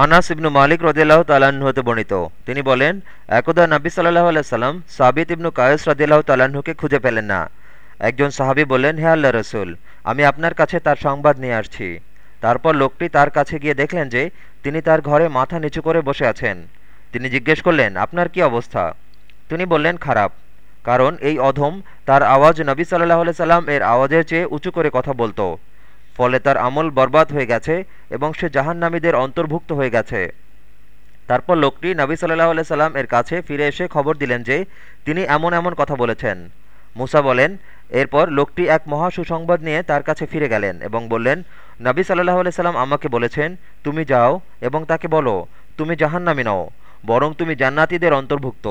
আনাস ইবনু মালিক রদিল্লাহ তালাহ্ন হতে বর্ণিত। তিনি বলেন, একদা নবী সাল্লাহ সাল্লাম সাবিত ইবনু কায়েস রদিল্লাহ তালাহুকে খুঁজে পেলেন না। একজন সাহাবি বললেন হে আল্লাহ রসুল, আমি আপনার কাছে তার সংবাদ নিয়ে আসছি। তারপর লোকটি তার কাছে গিয়ে দেখলেন যে তিনি তার ঘরে মাথা নিচু করে বসে আছেন। তিনি জিজ্ঞেস করলেন, আপনার কি অবস্থা? তিনি বললেন, খারাপ, কারণ এই অধম তার আওয়াজ নবী সাল্লাহ সাল্লাম এর আওয়াজের চেয়ে উঁচু করে কথা বলতো। ফলে তার আমল বরবাদ হয়ে গেছে এবং সে জাহান্নামীদের অন্তর্ভুক্ত হয়ে গেছে। তারপর লোকটি নবী সাল্লাহ সাল্লাম এর কাছে ফিরে এসে খবর দিলেন যে, তিনি এমন এমন কথা বলেছেন। মুসা বলেন, এরপর লোকটি এক মহা সুসংবাদ নিয়ে তার কাছে ফিরে গেলেন এবং বললেন, নবী সাল্লাহ সাল্লাম আমাকে বলেছেন, তুমি যাও এবং তাকে বলো, তুমি জাহান্নামী নও, বরং তুমি জান্নাতীদের অন্তর্ভুক্ত।